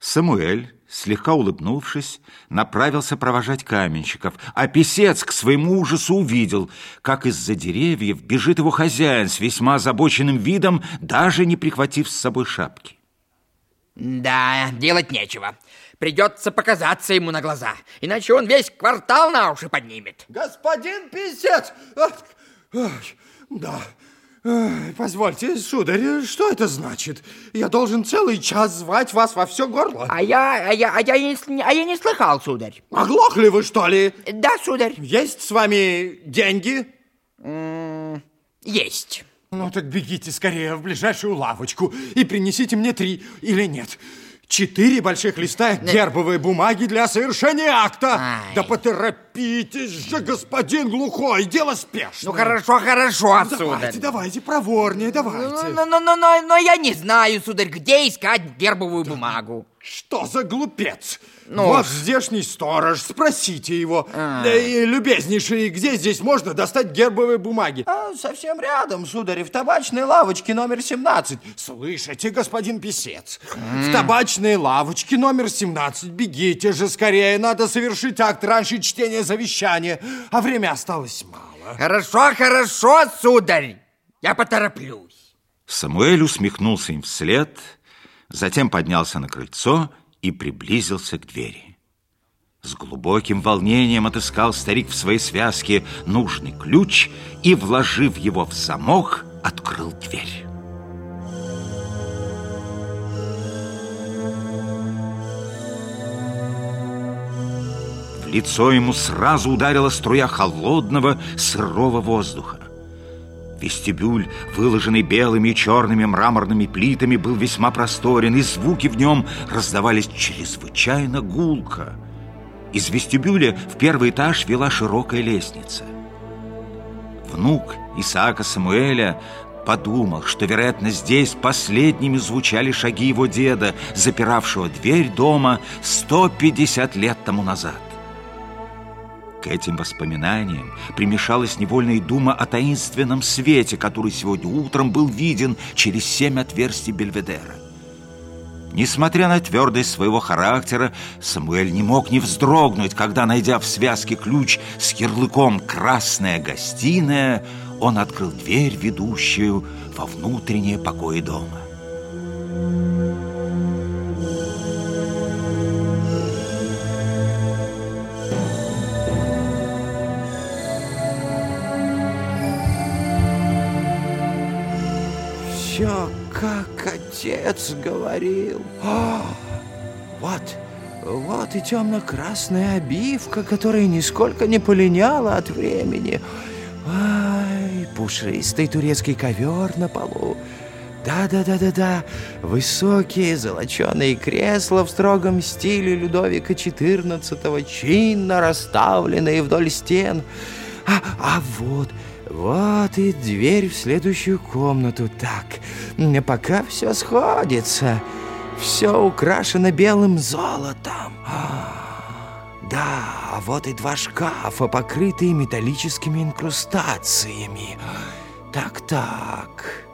Самуэль, слегка улыбнувшись, направился провожать каменщиков, а писец к своему ужасу увидел, как из-за деревьев бежит его хозяин с весьма озабоченным видом, даже не прихватив с собой шапки. Да, делать нечего. Придется показаться ему на глаза, иначе он весь квартал на уши поднимет. Господин писец! Да, Позвольте, сударь, что это значит? Я должен целый час звать вас во все горло. А я, а я, а я, не, а я не слыхал, сударь. Оглохли вы, что ли? Да, сударь. Есть с вами деньги? есть. Ну так бегите скорее в ближайшую лавочку и принесите мне три или нет. Четыре больших листа гербовой бумаги для совершения акта. Ай. Да поторопитесь же, господин глухой, дело спешное. Ну хорошо, хорошо, ну, сударь. Давайте, давайте, проворнее, давайте. Но, но, но, но, но я не знаю, сударь, где искать гербовую бумагу. Что за глупец? Ну, вот здешний сторож, спросите его. А. И, любезнейший, где здесь можно достать гербовые бумаги? А, совсем рядом, сударь, в табачной лавочке номер 17. Слышите, господин писец, mm. в табачной лавочке номер 17 бегите же скорее, надо совершить акт раньше чтения завещания, а время осталось мало. Хорошо, хорошо, сударь, я потороплюсь. Самуэль усмехнулся им вслед, затем поднялся на крыльцо и приблизился к двери. С глубоким волнением отыскал старик в своей связке нужный ключ и, вложив его в замок, открыл дверь. В лицо ему сразу ударила струя холодного сырого воздуха. Вестибюль, выложенный белыми и черными мраморными плитами, был весьма просторен, и звуки в нем раздавались чрезвычайно гулко. Из вестибюля в первый этаж вела широкая лестница. Внук Исаака Самуэля подумал, что, вероятно, здесь последними звучали шаги его деда, запиравшего дверь дома 150 лет тому назад. К этим воспоминаниям примешалась невольная дума о таинственном свете, который сегодня утром был виден через семь отверстий Бельведера. Несмотря на твердость своего характера, Самуэль не мог не вздрогнуть, когда, найдя в связке ключ с ярлыком «Красная гостиная», он открыл дверь, ведущую во внутренние покои дома. Все, как отец говорил. О, вот, вот и темно-красная обивка, которая нисколько не полиняла от времени. Ай, пушистый турецкий ковер на полу. Да-да-да-да-да, высокие золоченые кресла в строгом стиле Людовика XIV, чинно расставленные вдоль стен. А, а вот вот и дверь в следующую комнату. Так, пока все сходится. Все украшено белым золотом. Да, а вот и два шкафа, покрытые металлическими инкрустациями. Так-так.